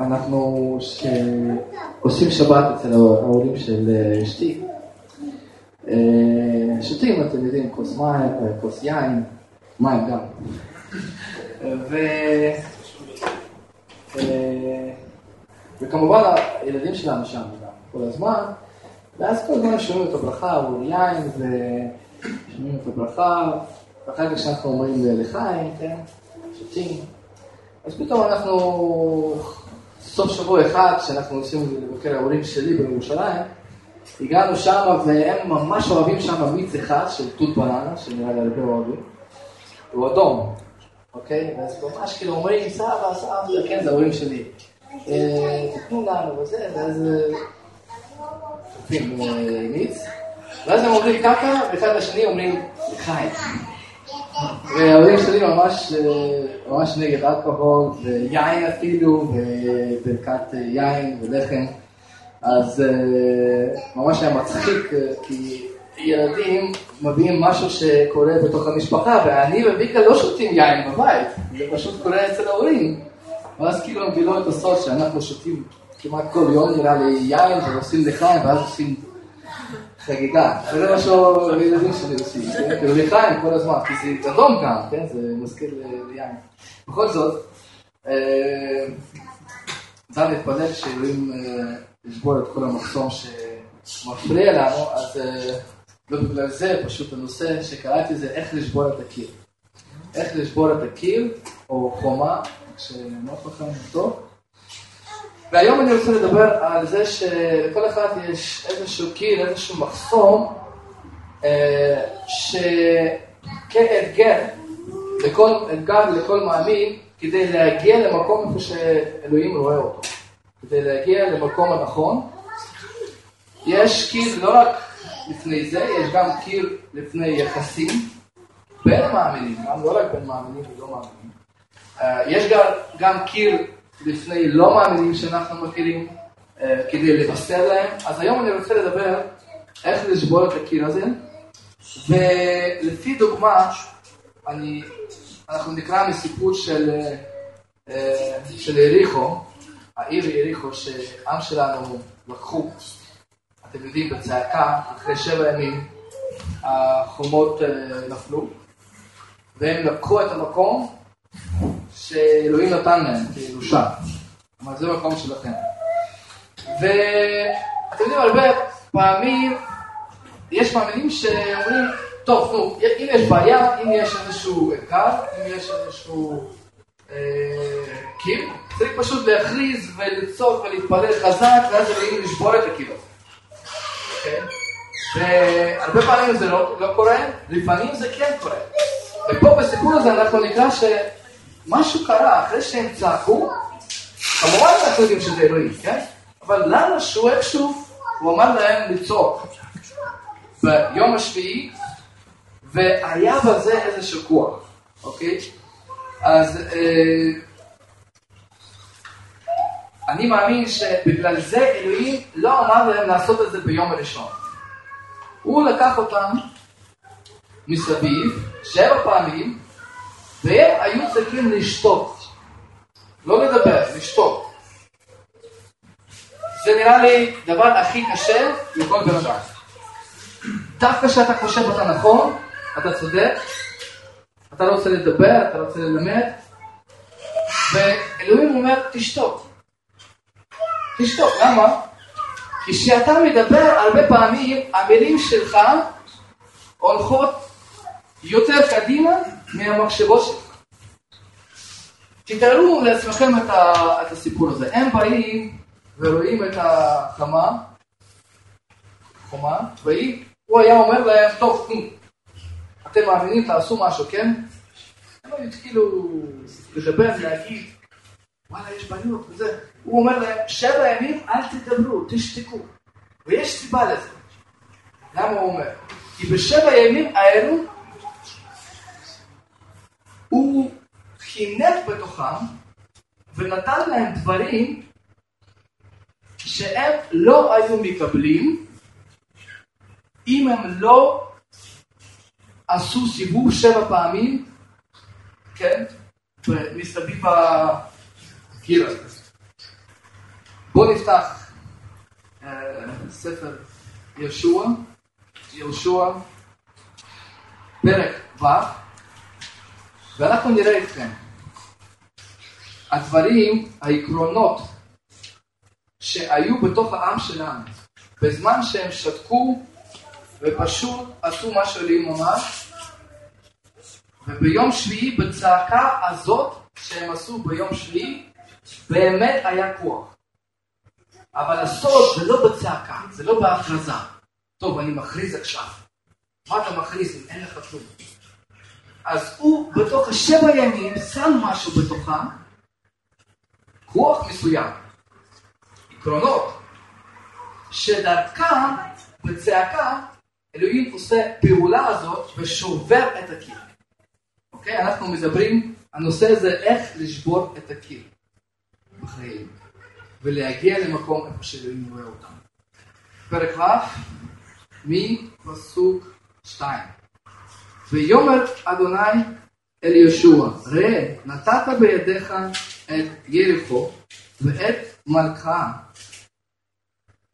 אנחנו עושים שבת אצל ההורים של אשתי. שותים, אתם יודעים, כוס מים, כוס יין, מים גם. ו... וכמובן הילדים שלנו שם גם כל הזמן, ואז כל הזמן שומעים את הברכה, הוא יין, ושומעים את הברכה, ואחר כך שאנחנו אומרים לחיים, כן, שותים. אז פתאום אנחנו, סוף שבוע אחד, כשאנחנו נוסעים לבקר ההורים שלי בירושלים, הגענו שם והם ממש אוהבים שם מיץ אחד של תות בננה, שנראה לי הרבה אוהבים, הוא אדום, אוקיי? ואז ממש כאילו אומרים, סבא, סבא, כן, זה ההורים שלי. תתנו לנו וזה, ואז שותים מיץ, ואז הם אומרים ככה, ואחד לשני אומרים חיים. וההורים שלי ממש, ממש נגד אלכוהול, ויין אפילו, וברכת יין ולחם. אז ממש היה מצחיק, כי ילדים מביאים משהו שקורה בתוך המשפחה, ואני וויקה לא שותים יין בבית, זה פשוט קורה אצל ההורים. ואז כאילו הם גילו את הסוד שאנחנו שותים כמעט כל יום, נראה לי יין, ועושים לחיים, ואז עושים חגיגה. זה מה שהילדים שלי עושים, כאילו לחיים כל הזמן, כי זה אדום גם, כן? זה מזכיר ליין. בכל זאת, אפשר להתפלל שאלוהים ישבור את כל המחסום שמפריע לנו, אז ובגלל זה פשוט הנושא שקראתי זה איך לשבור את הקיר. איך לשבור את הקיר, או חומה, שנוח לכם טוב. והיום אני רוצה לדבר על זה שלכל אחד יש איזשהו קיר, איזשהו מחסום, שכאתגר, לכל אתגר, לכל מאמין, כדי להגיע למקום איפה שאלוהים רואה אותו. כדי להגיע למקום הנכון. יש קיר לא רק לפני זה, יש גם קיר לפני יחסים בין מאמינים, גם לא רק בין מאמינים ולא מאמינים. יש גם, גם קיר לפני לא מאמינים שאנחנו מכירים, כדי לבשר להם. אז היום אני רוצה לדבר איך לשבור את הקיר הזה, ולפי דוגמה, אני, אנחנו נקרא מסיפור של, של יריחו, העיר יריחו שעם שלנו לקחו, אתם יודעים, בצעקה, אחרי שבע ימים החומות נפלו, והם לקחו את המקום שאלוהים נתן להם כירושה. אבל זה מקום שלכם. ואתם יודעים, הרבה פעמים יש מאמינים שאומרים, טוב, נו, אם יש בעיה, אם יש איזשהו אתגר, אם יש איזשהו אה, קיר, צריך פשוט להכריז ולצעוק ולהתפלל חזק, ואז אלוהים לשבור את הקיר הזה. Okay? והרבה פעמים זה לא, לא קורה, לפעמים זה כן קורה. ופה בסיפור הזה אנחנו נקרא שמשהו קרה אחרי שהם צעקו, כמובן אנחנו יודעים שזה אלוהים, כן? אבל למה שהוא איכשהו, הוא אמר להם לצעוק ביום השביעי, והיה בזה איזשהו כוח, אוקיי? אז אה, אני מאמין שבגלל זה אלוהים לא אמר להם לעשות את זה ביום הראשון. הוא לקח אותם מסביב שבע פעמים, והם היו צריכים לשתוק. לא לדבר, לשתוק. זה נראה לי דבר הכי קשה לכל בן אדם. דווקא כשאתה חושב אתה נכון, אתה צודק, אתה לא רוצה לדבר, אתה לא רוצה ללמד, ואלוהים אומר, תשתוק. תשתוק, למה? כי כשאתה מדבר, הרבה פעמים המילים שלך הולכות יותר קדימה מהמחשבות שלך. תתארו לעצמכם את, ה, את הסיפור הזה. הם באים ורואים את החמה, חומה, והוא היה אומר להם, טוב, אתם מאמינים, תעשו משהו, כן? הם היו התחילו לדבר, להגיד, וואלה, יש בעיות וזה. הוא אומר להם, שבע ימים אל תדברו, תשתקו. ויש סיבה לזה. למה הוא אומר? כי בשבע ימים האלו הוא חינך בתוכם ונתן להם דברים שהם לא היו מקבלים אם הם לא עשו סיבוב שבע פעמים, כן, מסביב הקיר הזה. בואו נפתח uh, ספר יהושע, יהושע, פרק ו', ואנחנו נראה אתכם. הדברים, העקרונות שהיו בתוך העם שלנו, בזמן שהם שתקו ופשוט עשו מה שאלוהים אמר, וביום שביעי, בצעקה הזאת שהם עשו ביום שביעי, באמת היה כוח. אבל הסוד זה לא בצעקה, זה לא בהכרזה. טוב, אני מכריז עכשיו. מה אתה מכריז אם אין לך כלום? אז הוא בתוך השבע ימים שם משהו בתוכם, כוח מסוים, עקרונות, שדרכם בצעקה אלוהים עושה פעולה הזאת ושובר את הקיר. אוקיי? אנחנו מדברים, הנושא הזה איך לשבור את הקיר בחיים ולהגיע למקום איפה שאלוהים רואה אותנו. פרק ו' מפסוק 2 ויאמר אדוני אל יהושע ראה נתת בידיך את יריחו ואת מלכה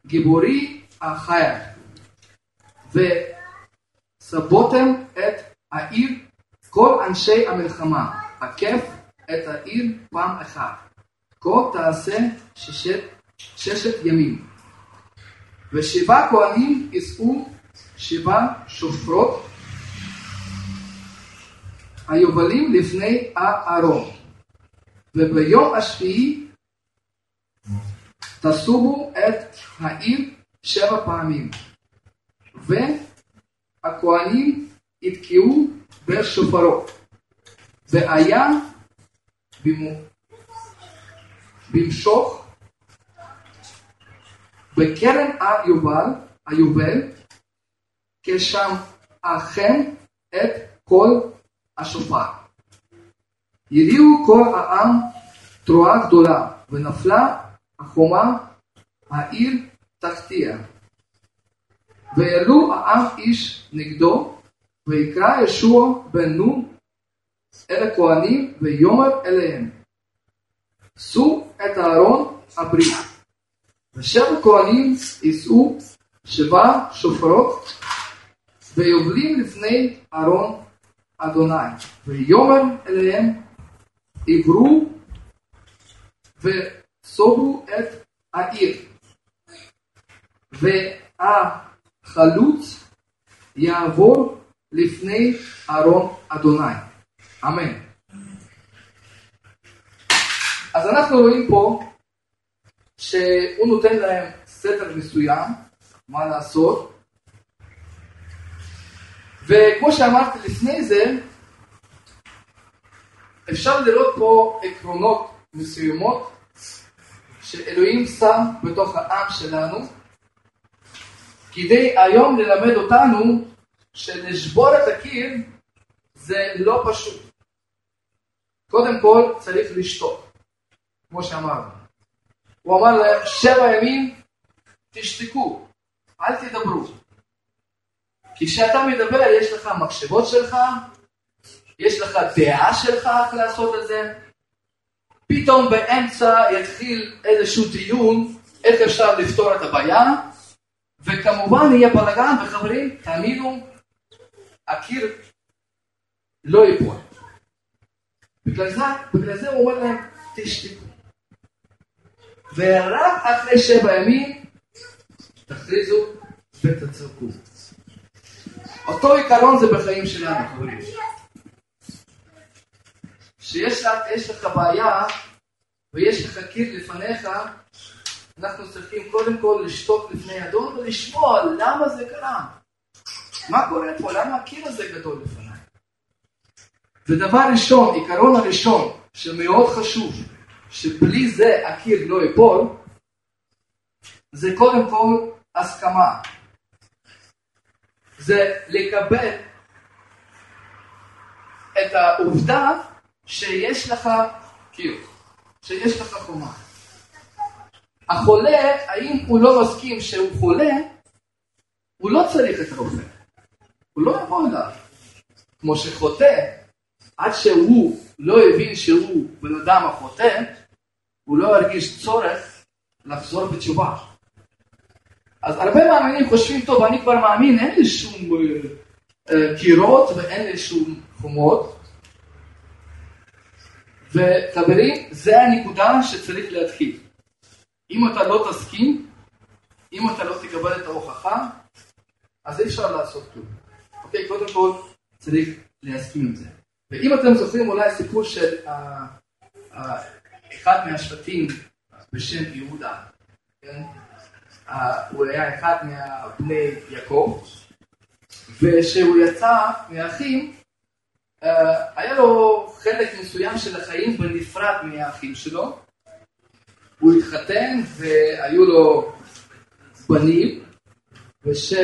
גיבורי החיה וסבותם את העיר כל אנשי המלחמה, עקף את העיר פעם אחת. כה תעשה ששת, ששת ימים. ושבעה כהנים יישאו שבעה שופרות היובלים לפני הארון. וביום השביעי תסובו את העיר שבע פעמים. והכהנים יתקעו בשופרות. והיה במשוך בקרן היובל, היובל, כשם אכן את כל השופר. יריעו כל העם תרועה גדולה, ונפלה החומה העיר תחתיה. ויעלו העם איש נגדו, ויקרא ישוע בן נון אל הכהנים ויאמר אליהם שאו את אהרון הברית ושבע כהנים יישאו שבע שופרות ויובלים לפני אהרון אדוני ויאמר אליהם עברו וסובו את העיר והחלוץ יעבור לפני ארון אדוני. אמן. אז אנחנו רואים פה שהוא נותן להם סדר מסוים, מה לעשות, וכמו שאמרתי לפני זה, אפשר לראות פה עקרונות מסוימות שאלוהים שם בתוך העם שלנו, כדי היום ללמד אותנו שלשבור את הקיר זה לא פשוט. קודם כל צריך לשתוק, כמו שאמרנו. הוא אמר להם, שבע ימים תשתקו, אל תדברו. כי כשאתה מדבר יש לך מחשבות שלך, יש לך דעה שלך איך לעשות את זה, פתאום באמצע יתחיל איזשהו דיון איך אפשר לפתור את הבעיה, וכמובן יהיה בלאגן, וחברים, תאמינו, הקיר לא ייפול. בגלל זה, בגלל זה הוא אומר להם, תשתקו. ורק אחרי שבע ימים תכריזו ותצרקו. אותו עיקרון זה בחיים שלנו, חברים. שיש לך בעיה ויש לך קיר לפניך, אנחנו צריכים קודם כל לשתוק לפני אדון ולשמוע למה זה קרה. מה קורה פה? למה הקיר הזה גדול לפניי? ודבר ראשון, עיקרון הראשון, שמאוד חשוב, שבלי זה הקיר לא ייפול, זה קודם כל הסכמה. זה לקבל את העובדה שיש לך קיר, שיש לך חומה. החולה, האם הוא לא מסכים שהוא חולה, הוא לא צריך את הרופא. הוא לא יבוא אליו. כמו שחוטא, עד שהוא לא הבין שהוא בן אדם החוטא, הוא לא הרגיש צורך לחזור בתשובה. אז הרבה מאמינים חושבים, טוב, אני כבר מאמין, אין לי שום אה, אה, קירות ואין לי שום חומות. וחברים, זה הנקודה שצריך להתחיל. אם אתה לא תסכים, אם אתה לא תקבל את ההוכחה, אז אי אפשר לעשות כלום. אוקיי, קודם כל צריך להסכים עם זה. ואם אתם זוכרים אולי סיפור של uh, uh, אחד מהשבטים בשם יהודה, כן? הוא היה אחד מבני יעקב, וכשהוא יצא מהאחים, uh, היה לו חלק מסוים של החיים בנפרד מהאחים שלו. הוא התחתן והיו לו בנים, וכשבן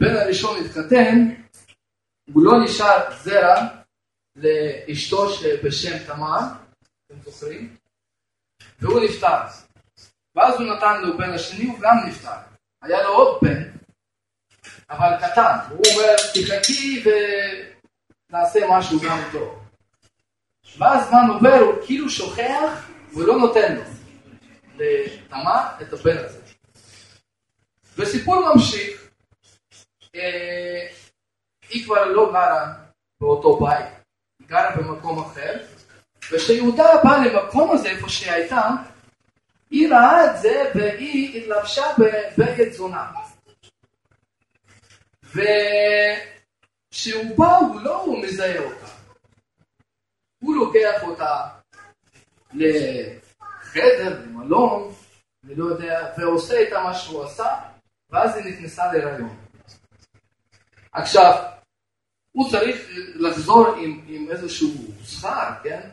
הראשון התחתן, הוא לא נשאר זרע לאשתו בשם תמר, אתם זוכרים? והוא נפטר. ואז הוא נתן לו בן השני, הוא גם נפטר. היה לו עוד בן, אבל קטן. הוא אומר, תחכי ונעשה משהו גם טוב. ואז זמן עובר, הוא כאילו שוכח, ולא נותן לו לתמר את הבן הזה. וסיפור ממשיך, אה, היא כבר לא גרה באותו בית, היא גרה במקום אחר, וכשיהודה בא למקום הזה, איפה שהיא הייתה, היא ראה את זה והיא התלבשה בבגד תזונה. וכשהוא בא הוא לא מזהה אותה. הוא לוקח אותה לחדר, למלון, אני לא יודע, ועושה איתה מה שהוא עשה, ואז היא נכנסה להיריון. עכשיו, הוא צריך לחזור עם, עם איזשהו שכר, כן?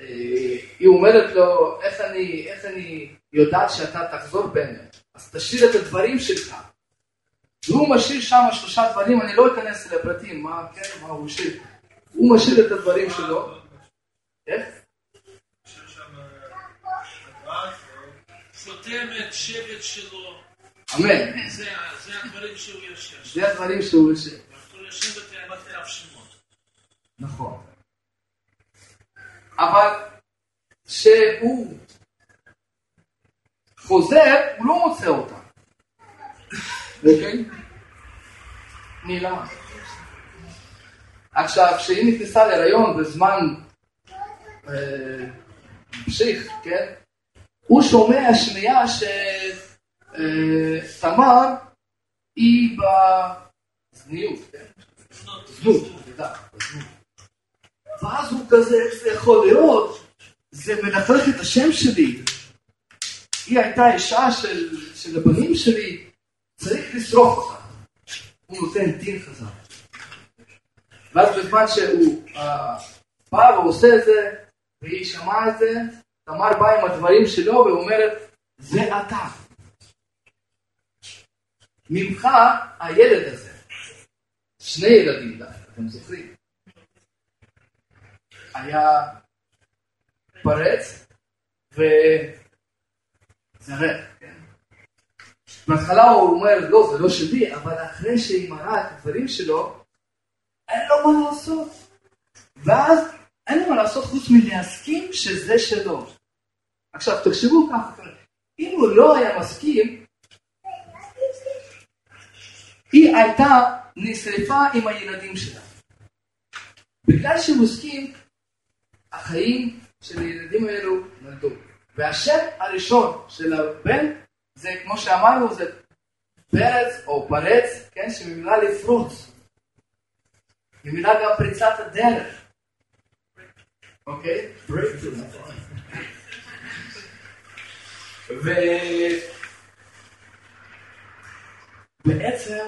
והיא אומרת לו, איך אני, איך אני יודעת שאתה תחזור באמת? אז תשאיר את הדברים שלך. והוא משאיר שם שלושה דברים, אני לא אכנס לפרטים, מה, כן, מה הוא השאיר. הוא משאיר את הדברים שלו. איך? חותם את שבט שלו. אמן. זה הדברים שהוא יושב. זה הדברים שהוא יושב. הוא יושב בתאמת אב שמות. נכון. אבל כשהוא חוזר, הוא לא מוצא אותה. אוקיי? נעלם. עכשיו, כשהיא נכנסה להיריון בזמן המשיך, כן? הוא שומע שנייה שתמר היא בזניות, כן? זנות, בזנות. ואז הוא כזה, איך זה יכול להיות? זה מלכלך את השם שלי. היא הייתה אישה של, של הבנים שלי, צריך לשרוף אותה. הוא נותן דין חזק. ואז בזמן שהוא uh, בא ועושה את זה, והיא שמעה את זה, תמר בא עם הדברים שלו ואומרת, זה אתה. ממך הילד הזה. שני ילדים, אתם זוכרים. היה פרץ וזרק, כן? בהתחלה הוא אומר, לא, זה לא שלי, אבל אחרי שהיא מראה את הדברים שלו, אין לו מה לעשות. ואז אין לו מה לעשות חוץ מלהסכים שזה שלו. עכשיו, תחשבו ככה, אם הוא לא היה מסכים, היא הייתה נשרפה עם הילדים שלה. בגלל שהוא הסכים, החיים של הילדים האלו נולדו. והשם הראשון של הבן, זה כמו שאמרנו, זה פרץ או פרץ, כן, שממילה לפרוץ. ממילה גם פריצת הדרך. אוקיי? ובעצם,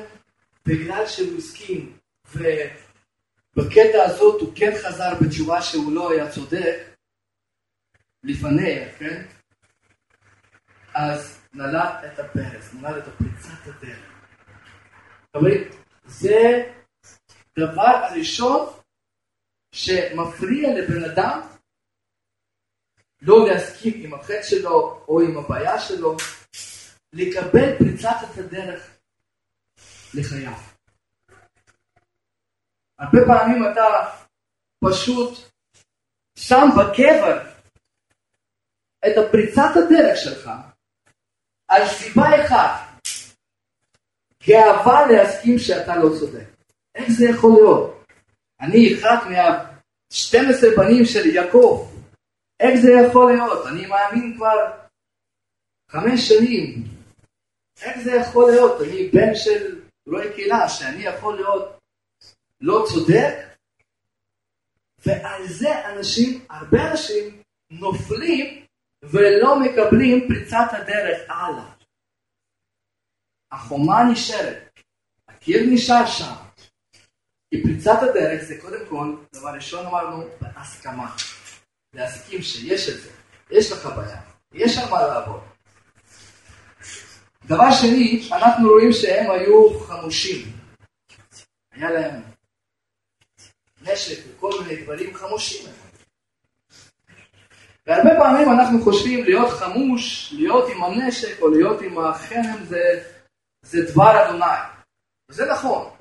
בגלל שהוא הסכים, ובקטע הזאת הוא כן חזר בתשובה שהוא לא היה צודק, לפניה, כן? אז נלט את הפרס, נלט את הפריצת הדרך. חברים, זה דבר הראשון שמפריע לבן אדם לא להסכים עם החטא שלו או עם הבעיה שלו, לקבל פריצת את הדרך לחייו. הרבה פעמים אתה פשוט שם בקבר את הפריצת הדרך שלך על סיבה אחת, גאווה להסכים שאתה לא צודק. איך זה יכול להיות? אני אחד מה-12 בנים של יעקב. איך זה יכול להיות? אני מאמין כבר חמש שנים. איך זה יכול להיות? אני בן של רועי קהילה, שאני יכול להיות לא צודק? ועל זה אנשים, הרבה אנשים, נופלים ולא מקבלים פריצת הדרך הלאה. החומה נשארת, הקיר נשאר שם. כי פריצת הדרך זה קודם כל, דבר ראשון אמרנו, בהסכמה. להסכים שיש את זה, יש לך בעיה, יש על מה לעבוד. דבר שני, אנחנו רואים שהם היו חמושים. היה להם נשק וכל מיני דברים חמושים. והרבה פעמים אנחנו חושבים להיות חמוש, להיות עם הנשק או להיות עם החרם זה, זה דבר אדוני. וזה נכון,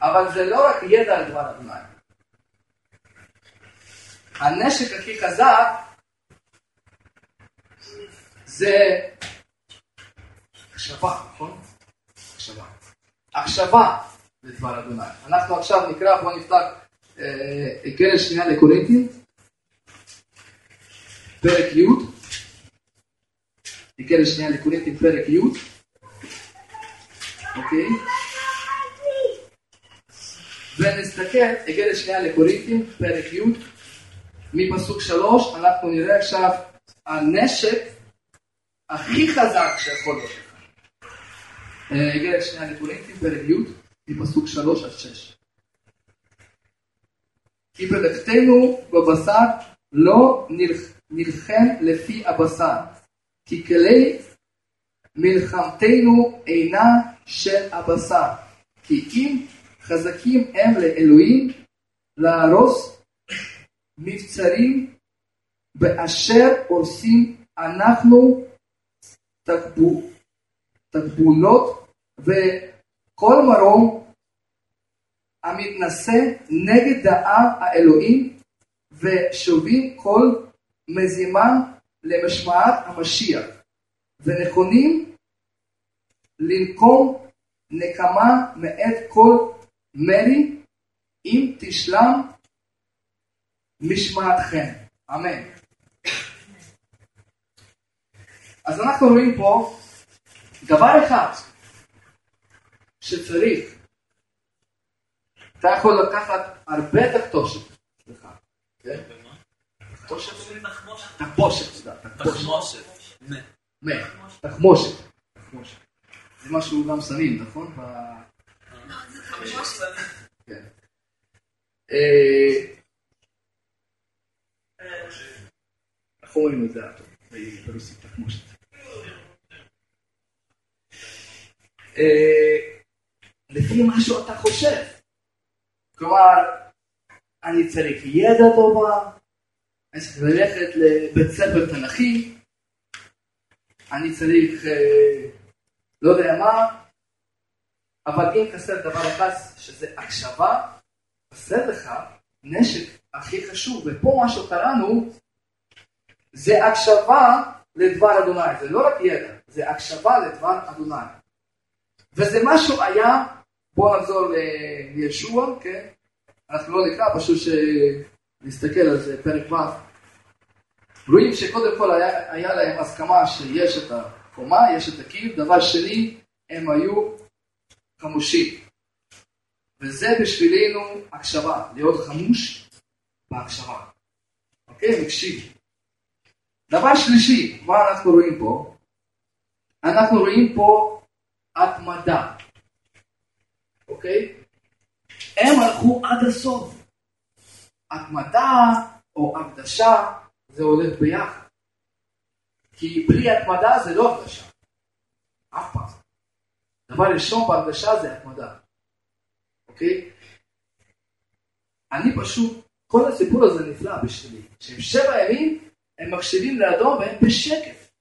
אבל זה לא רק ידע על דבר אדוני. הנשק הכי חזק זה הקשבה, נכון? הקשבה. הקשבה לדבר אדוני. אנחנו עכשיו נקרא, בואו נפתח אה, קרן שנייה לקורינטים, פרק י', קרן שנייה לקורינטים, פרק י', אוקיי? ונסתכל, קרן שנייה לקורינטים, פרק י', מפסוק שלוש, אנחנו נראה עכשיו הנשק הכי חזק שיכול להיות לך. איגרת שנייה לקורינטים, פרק י', מפסוק שלוש עד שש. כי בלכתנו בבשר לא נלחם לפי הבשר, כי כלי מלחמתנו אינה של הבשר, כי אם חזקים הם לאלוהים להרוס מבצרים באשר עושים אנחנו תקבולות וכל מרום המתנשא נגד דעה האלוהים ושובים כל מזימה למשמעת המשיח ונכונים לנקום נקמה מאת כל מרי אם תשלם משמעתכם. אמן. אז אנחנו רואים פה דבר אחד שצריך. אתה יכול לקחת הרבה תחתושת. סליחה. כן? תחתושת? תחבושת. תחמושת. תחמושת. זה משהו גם שמים, נכון? כן. איך אומרים את זה ברוסית תחמושת? לפי מה שאתה חושב. כלומר, אני צריך ידע טובה, אני צריך ללכת לבית ספר תנכי, אני צריך לא יודע מה, אבל אם חסר דבר אחד שזה הקשבה, חסר לך נשק הכי חשוב, ופה מה שקראנו זה הקשבה לדבר אדוני, זה לא רק ידע, זה הקשבה לדבר אדוני. וזה משהו היה, בואו נחזור לישוע, כן? אנחנו לא נקרא, פשוט שנסתכל על זה, פרק ו'. רואים שקודם כל היה, היה להם הסכמה שיש את החומה, יש את הקיר, דבר שני, הם היו חמושים. וזה בשבילנו הקשבה, להיות חמוש בהקשבה. אוקיי? מקשיב. דבר שלישי, מה אנחנו רואים פה? אנחנו רואים פה התמדה. אוקיי? הם הלכו עד הסוף. התמדה או הקדשה זה הולך ביחד. כי בלי התמדה זה לא הקדשה. אף פעם. דבר ראשון בהקדשה זה התמדה. אוקיי? אני פשוט, כל הסיפור הזה נפלא בשבילי. שהם שבע ימים הם מקשיבים לאדום והם בשקט.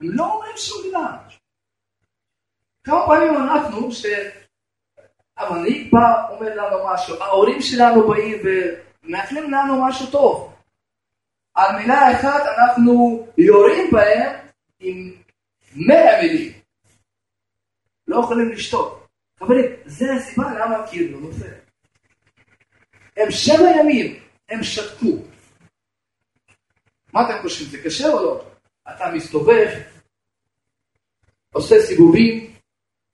הם לא אומרים שום מילה. כמה פעמים אנחנו, שהמנהיג בא, אומר לנו משהו, ההורים שלנו באים ומאחלים לנו משהו טוב. על מילה אחת אנחנו יורים בהם עם מאה מילים. לא יכולים לשתות. חברים, זה הסיבה למה הקיר לא נופל. הם שבע ימים, הם שתקו. מה אתם חושבים, זה קשה או לא? אתה מסתובב, עושה סיבובים,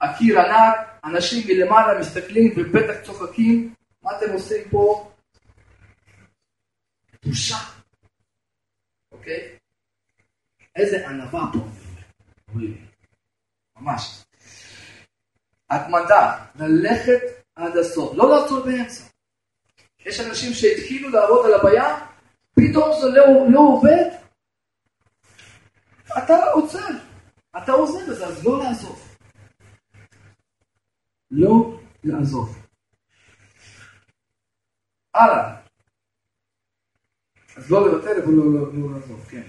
הקיר ענק, אנשים מלמעלה מסתכלים ובטח צוחקים, מה אתם עושים פה? בושה. אוקיי? איזה ענווה פה. ממש. התמדה, ללכת עד הסוף, לא לעצור באמצע. יש אנשים שהתחילו לעבוד על הבעיה, פתאום זה לא, לא עובד, אתה עוצר, אתה עוזר בזה, אז לא לעזוב. לא לעזוב. הלאה. אז לא לוותר ולא לא, לא, לא לעזוב, כן.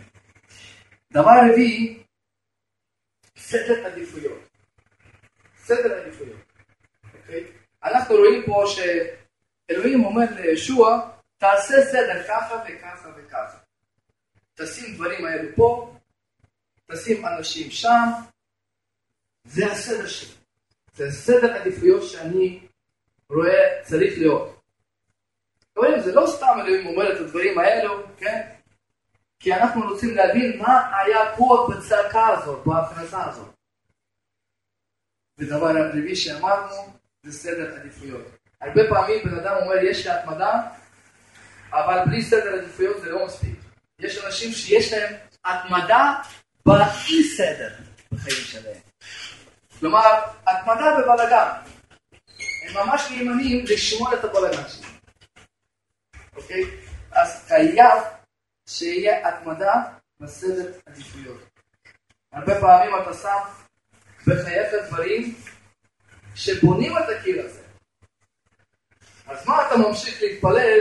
דבר רביעי, סדר עדיפויות. סדר עדיפויות, אוקיי? אנחנו רואים פה שאלוהים אומר לישוע, תעשה סדר ככה וככה וככה. תשים דברים האלו פה, תשים אנשים שם, זה הסדר שלי. זה סדר עדיפויות שאני רואה צריך להיות. חברים, זה לא סתם אלוהים אומר את הדברים האלו, כן? כי אנחנו רוצים להבין מה היה פה בצעקה הזאת, בהכרזה הזאת. ודבר הרביעי שאמרנו, זה סדר עדיפויות. הרבה פעמים בן אדם אומר, יש לי התמדה, אבל בלי סדר עדיפויות זה לא מספיק. יש אנשים שיש להם התמדה באי סדר בחיים שלהם. כלומר, התמדה בבלאגן. הם ממש נאמנים לשמור את הבלאגן שלהם. אוקיי? אז חייב שיהיה התמדה בסדר עדיפויות. הרבה פעמים אתה שם בחייך דברים שבונים את הקיר הזה. אז מה אתה ממשיך להתפלל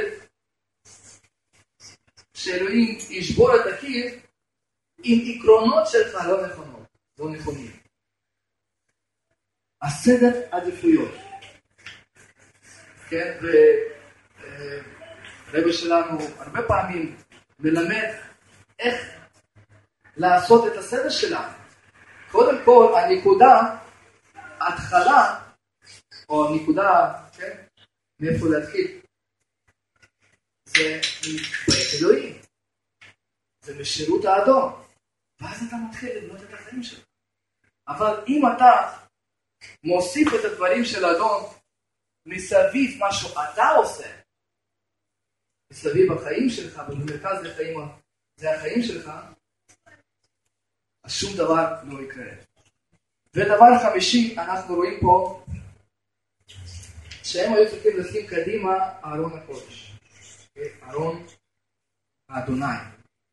שאלוהים ישבור את הקיר עם עקרונות שלך לא נכונות, לא נכונים. הסדר עדיפויות. כן, ורבי שלנו הרבה פעמים מלמד איך לעשות את הסדר שלנו. קודם כל, הנקודה, ההתחלה, או נקודה, כן, מאיפה להתחיל, זה אלוהים, זה משירות האדום, ואז אתה מתחיל לבנות את החיים שלך. אבל אם אתה מוסיף את הדברים של האדון מסביב מה שאתה עושה, מסביב החיים שלך, ובמרכז החיים, זה החיים שלך, אז שום דבר לא יקרה. ודבר חמישי, אנחנו רואים פה שהם היו צריכים לשים קדימה ארון הקודש. ארון האדוני.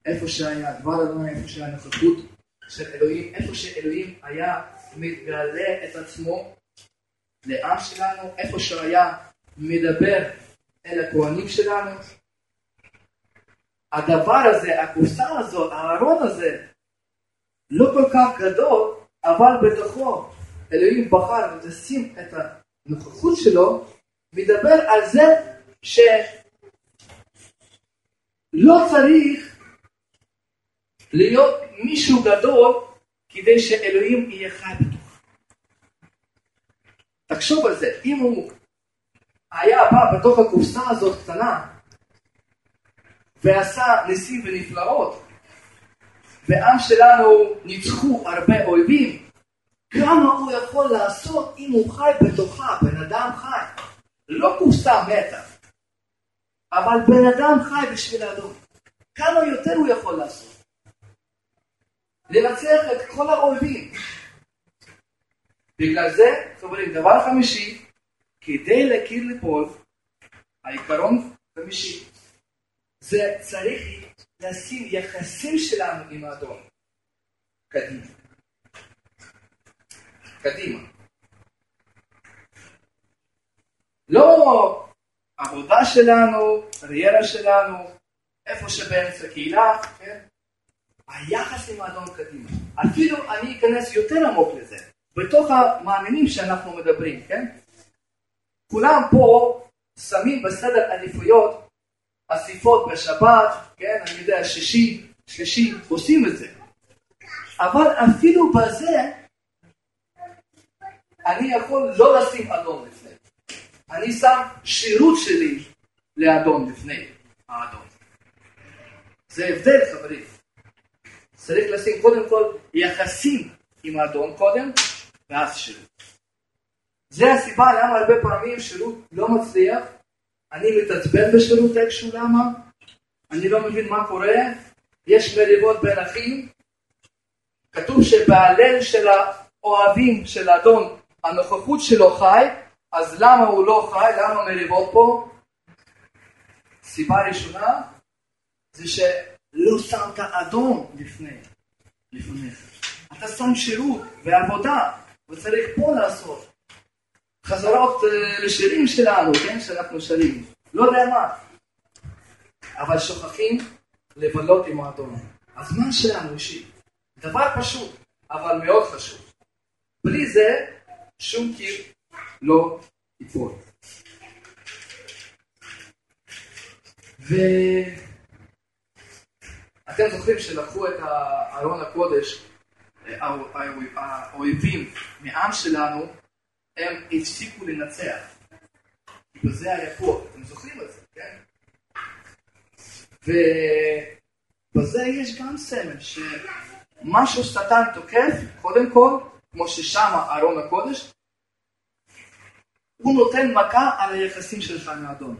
איפה שהיה דבר אדוני, איפה שהיה נוכחות של אלוהים, איפה שאלוהים היה מתגלה את עצמו לעם שלנו, איפה שהיה מדבר אל הכהנים שלנו. הדבר הזה, הקופסה הזאת, הארון הזה, לא כל כך גדול, אבל בתוכו אלוהים בחר לשים את הנוכחות שלו, מדבר על זה שלא צריך להיות מישהו גדול כדי שאלוהים יהיה חי בתוכו. תחשוב על זה, אם הוא היה בא בתוך הקופסה הזאת קטנה ועשה ניסים ונפלאות, ועם שלנו ניצחו הרבה אויבים, כמה הוא יכול לעשות אם הוא חי בתוכה, בן אדם חי. לא קופסה מתה, אבל בן אדם חי בשביל האדום. כמה יותר הוא יכול לעשות? לנצח את כל האויבים. בגלל זה, חברים, דבר חמישי, כדי להכיר ליפול, העיקרון חמישי, זה צריך לשים יחסים שלנו עם האדון. קדימה. קדימה. לא עבודה שלנו, קריירה שלנו, איפה שבאמצע קהילה, כן? היחס עם האדון קדימה. אפילו אני אכנס יותר עמוק לזה, בתוך המאמינים שאנחנו מדברים, כן? כולם פה שמים בסדר עדיפויות אסיפות בשבת, כן, אני יודע, שישי, שלישי, עושים את זה. אבל אפילו בזה, אני יכול לא לשים אדום לפני. אני שם שירות שלי לאדום לפני האדום. זה הבדל, חברים. צריך לשים קודם כל יחסים עם האדון קודם, ואז שירות. זה הסיבה למה הרבה פעמים שירות לא מצליח, אני מתעצבן בשירות איכשהו, למה? אני לא מבין מה קורה, יש מריבות בין אחים, כתוב שבהלל של האוהבים של האדון, הנוכחות שלו חי, אז למה הוא לא חי? למה מריבות פה? סיבה ראשונה זה שלא שמת אדום לפני, לפניך. אתה שם שירות ועבודה, וצריך פה לעשות. חזרות אה, לשירים שלנו, כן, שאנחנו שרים. לא יודע מה. אבל שוכחים לבלות עם האדון. אז מה שלנו אישי? דבר פשוט, אבל מאוד חשוב. בלי זה, שום קיר לא ייפול. ואתם זוכרים שלקחו את ארון הקודש, אה, האויבים מעם שלנו, הם הפסיקו לנצח. בזה היה כוח, אתם זוכרים את זה, כן? ובזה יש גם סמל, שמשהו שטן תוקף, קודם כל, כמו ששם ארון הקודש, הוא נותן מכה על היחסים שלך עם האדון.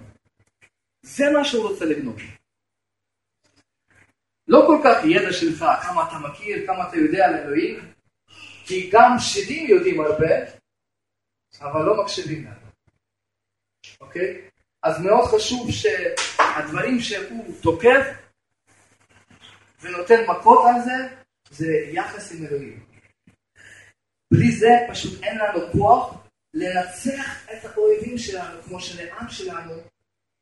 זה מה שהוא רוצה לגנוב. לא כל כך ידע שלך, כמה אתה מכיר, כמה אתה יודע על אלוהים, כי גם שדים יודעים הרבה, אבל לא מקשיבים לנו. אוקיי? אז מאוד חשוב שהדברים שהוא תוקף ונותן מכות על זה, זה יחס עם אלוהים. בלי זה פשוט אין לנו כוח לנצח את האויבים שלנו, כמו שלעם שלנו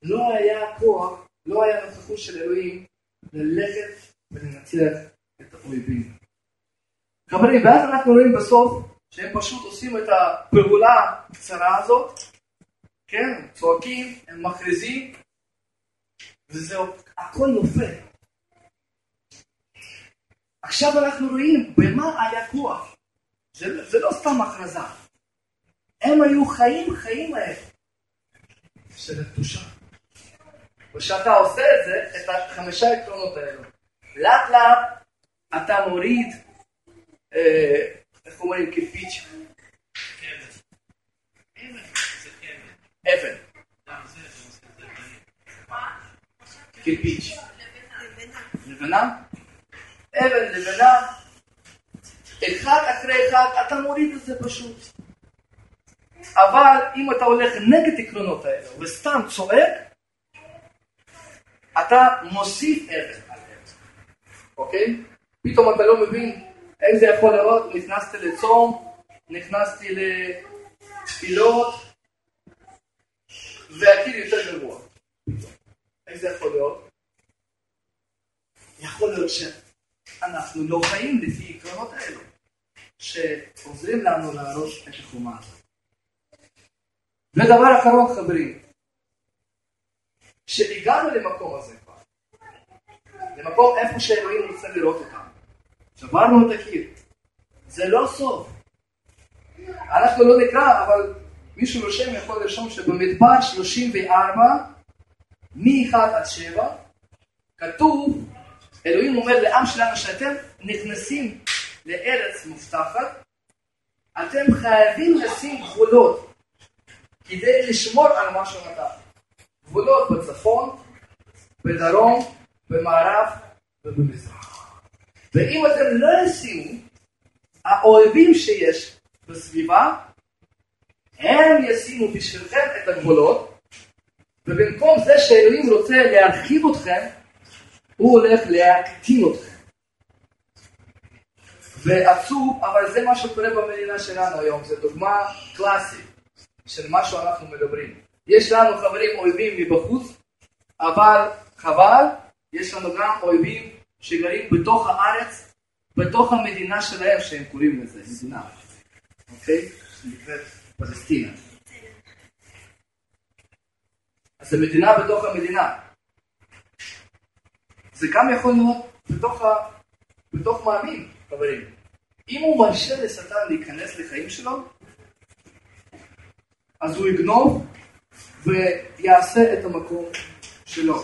לא היה כוח, לא היה נוכחות של אלוהים ללכת ולנצח את האויבים. חברים, ואז אנחנו רואים בסוף שהם פשוט עושים את הפעולה הקצרה הזאת, כן, צועקים, הם מכריזים, וזהו, הכל נופל. עכשיו אנחנו רואים במה היה כוח. זה, זה לא סתם הכרזה. הם היו חיים חיים האלה של הקדושה. וכשאתה עושה את זה, את החמישה עקרונות האלו, לאט לאט אתה מוריד אה, איך אומרים קרפיץ'? אבן. קרפיץ'. לבנה? אבן, לבנה. אחד אחרי אחד, אתה מוריד את זה פשוט. אבל אם אתה הולך נגד עקרונות האלה וסתם צועק, אתה מוסיף אבן על אבן, אוקיי? פתאום אתה לא מבין איך זה יכול לראות? נכנסתי לצום, נכנסתי לתפילות, והקיר יותר גרוע. איך זה יכול להיות? יכול להיות שאנחנו לא חיים לפי עקרונות האלו, שעוזרים לנו להרוס את החומה הזאת. ודבר אחרון חברים, שהגענו למקום הזה כבר, למקום איפה שאלוהים רוצה לראות אותנו. שברנו את הקיר. זה לא סוף. אנחנו לא נקרא, אבל מישהו רושם יכול לרשום שבמדבר 34, מ-1 עד 7, כתוב, אלוהים אומר לעם שלנו שאתם נכנסים לארץ מובטחת, אתם חייבים לשים גבולות כדי לשמור על מה שנתן. גבולות בצפון, בדרום, במערב ובמזרח. ואם אתם לא ישימו, האוהבים שיש בסביבה, הם ישימו בשבילכם את הגבולות, ובמקום זה שאלוהים רוצה להרחיב אתכם, הוא הולך להקטין אתכם. ועצוב, אבל זה מה שקורה במדינה שלנו היום, זו דוגמה קלאסית של מה שאנחנו מדברים. יש לנו חברים אויבים מבחוץ, אבל חבל, יש לנו גם אויבים שגרים בתוך הארץ, בתוך המדינה שלהם, שהם קוראים לזה, מדינה, אוקיי? שנקראת פלסטינה. אז זה מדינה בתוך המדינה. זה גם יכול להיות בתוך, ה... בתוך מאמין, חברים. אם הוא מרשה לשטן להיכנס לחיים שלו, אז הוא יגנוב ויעשה את המקום שלו.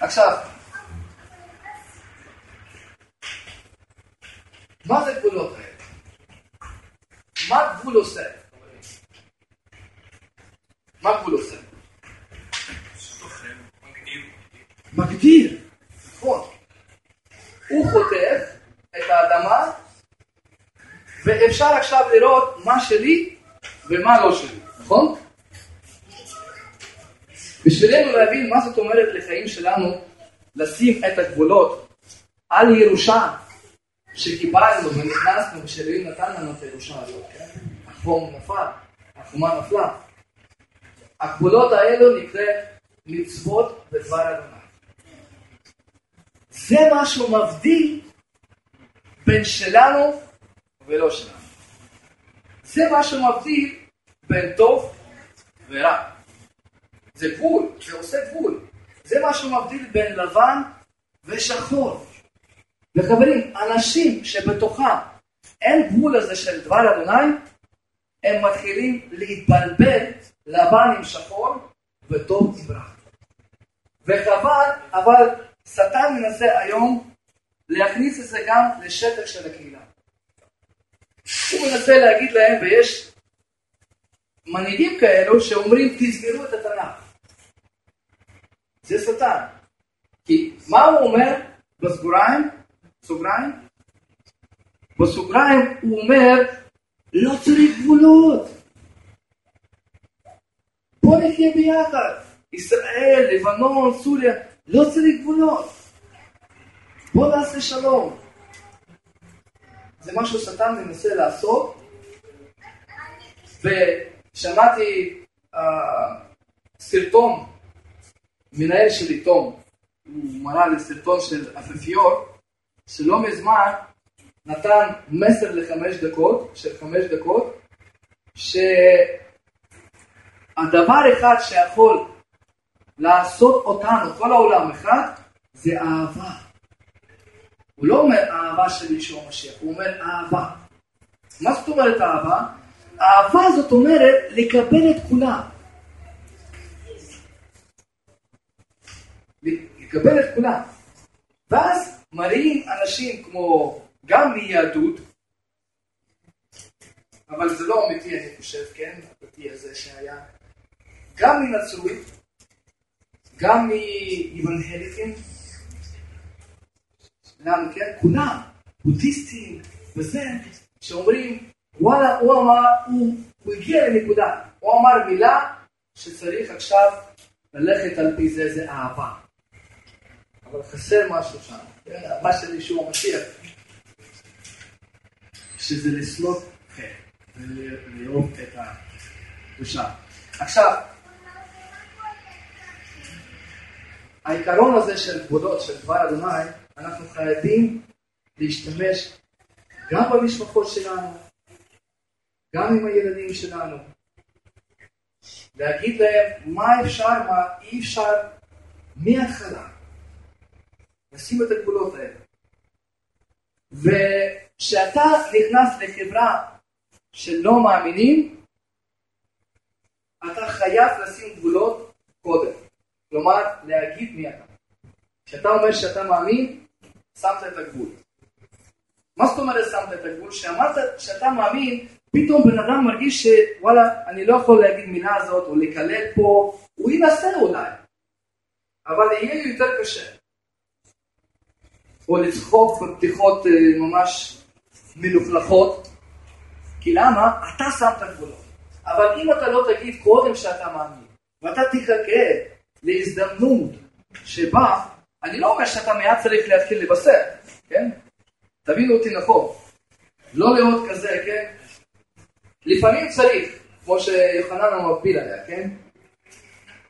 עכשיו, מה זה גבולות האלה? מה גבול עושה? מה גבול עושה? מגדיר, נכון. הוא חוטף את האדמה, ואפשר עכשיו לראות מה שלי ומה לא שלי, נכון? בשבילנו להבין מה זאת אומרת לחיים שלנו, לשים את הגבולות על ירושה שקיבלנו ונכנסנו ושאלוהים נתן לנו את הירושה הזאת, כן? החום נפל, החומה נפלה. הגבולות האלו נקרא מצוות בדבר אדוני. זה מה שהוא מבדיל בין שלנו ולא שלנו. זה מה שמבדיל בין טוב ורע. זה גבול, זה עושה גבול. זה מה שמבדיל בין לבן ושחור. וחברים, אנשים שבתוכם אין גבול הזה של דבר אדוני, הם מתחילים להתבלבל לבן עם שחור וטוב עם. וחבל, אבל שטן מנסה היום להכניס את זה גם לשטח של הקהילה. הוא מנסה להגיד להם, ויש מנהיגים כאלו שאומרים, תסגרו את התנ"ך. זה שטן. כי מה הוא אומר בסגוריים? סוגריים? בסוגריים הוא אומר, לא צריך גבולות. בוא נחיה ביחד. ישראל, לבנון, סוריה, לא צריך גבולות. בוא נעשה שלום. זה משהו שטן מנסה לעשות, ושמעתי uh, סרטון, מנהל של עיתון, הוא מראה לי סרטון של אפיפיור, שלא מזמן נתן מסר לחמש דקות, של חמש דקות, שהדבר אחד שיכול לעשות אותנו, כל העולם אחד, זה אהבה. הוא לא אומר אהבה של ישוע המשיח, הוא אומר אהבה. מה זאת אומרת אהבה? אהבה זאת אומרת לקבל את כולם. לקבל את כולם. ואז מראים אנשים כמו, גם מיהדות, אבל זה לא אמיתי אני חושב, כן? הדתי הזה שהיה, גם מנצרות, גם מאיוונהליקים, למה כן? כולם, בודהיסטים וזה, שאומרים, וואלה, הוא אמר, הוא, הוא הגיע לנקודה, הוא אמר מילה שצריך עכשיו ללכת על פי זה, זה אהבה. אבל חסר משהו שם, כן? אהבה של ישוע המשיח, שזה לסלוט חטא ולאהוב את הקדושה. עכשיו, העיקרון הזה של כבודות, של דבר אדוני, אנחנו חייבים להשתמש גם במשפחות שלנו, גם עם הילדים שלנו, להגיד להם מה אפשר, מה אי אפשר, מההתחלה. לשים את הגבולות האלה. וכשאתה נכנס לחברה שלא מאמינים, אתה חייב לשים גבולות קודם. כלומר, להגיד מי אתה. כשאתה אומר שאתה מאמין, שמת את הגבול. מה זאת אומרת שמת את הגבול? כשאמרת שאתה מאמין, פתאום בן אדם מרגיש שוואלה, אני לא יכול להגיד מילה הזאת, או לקלל פה, הוא ינסה אולי, אבל יהיה יותר קשה. או לצחוק בבדיחות אה, ממש מלוכלכות, כי למה? אתה שמת גבולות. אבל אם אתה לא תגיד קודם שאתה מאמין, ואתה תחכה להזדמנות שבה, אני לא אומר שאתה מיד צריך להתחיל לבשר, כן? תבינו אותי נכון. לא להיות כזה, כן? לפעמים צריך, כמו שיוחנן המקביל היה, כן?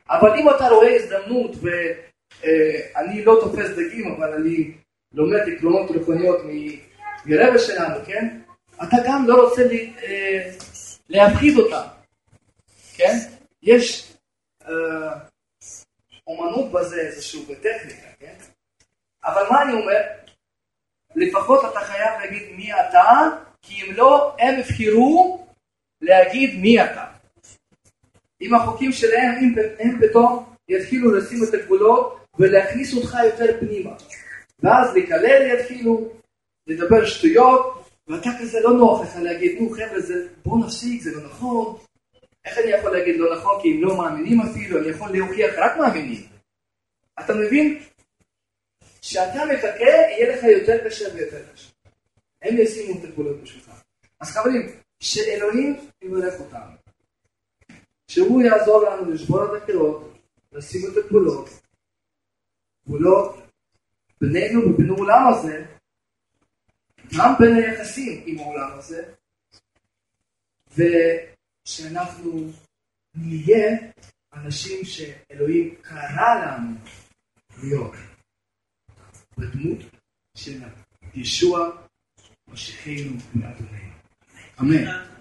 אבל אם אתה רואה הזדמנות ואני אה, לא תופס דגים, אבל אני לומד עקרונות רוחניות מרבע שלנו, כן? אתה גם לא רוצה לי, אה, להפחיד אותם, כן? יש אה, אומנות בזה איזשהו בטכניקה, כן? אבל מה אני אומר? לפחות אתה חייב להגיד מי אתה, כי אם לא, הם יבחרו להגיד מי אתה. עם החוקים שלהם, הם, הם פתאום יתחילו לשים את הגבולות ולהכניס אותך יותר פנימה. ואז לקלל יתחילו, לדבר שטויות, ואתה כזה לא נוח לך להגיד, נו חבר'ה, זה, בוא נפסיק, זה לא נכון. איך אני יכול להגיד לא נכון? כי אם לא מאמינים אפילו, אני יכול להוכיח רק מאמינים. אתה מבין? כשאתה מתקה, יהיה לך יותר קשה ויותר קשה. הם ישימו את הגבולות בשבילך. אז חברים, שאלוהים יברך אותנו. שהוא יעזור לנו לשבור את הקירות, לשים את הגבולות, גבולות בינינו ובין העולם הזה, גם בין היחסים עם העולם הזה, ושאנחנו נהיה אנשים שאלוהים קרא לנו להיות בדמות של ישוע משיחנו ואדוננו. אמן.